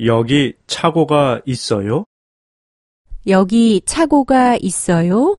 여기 차고가 있어요? 여기 차고가 있어요?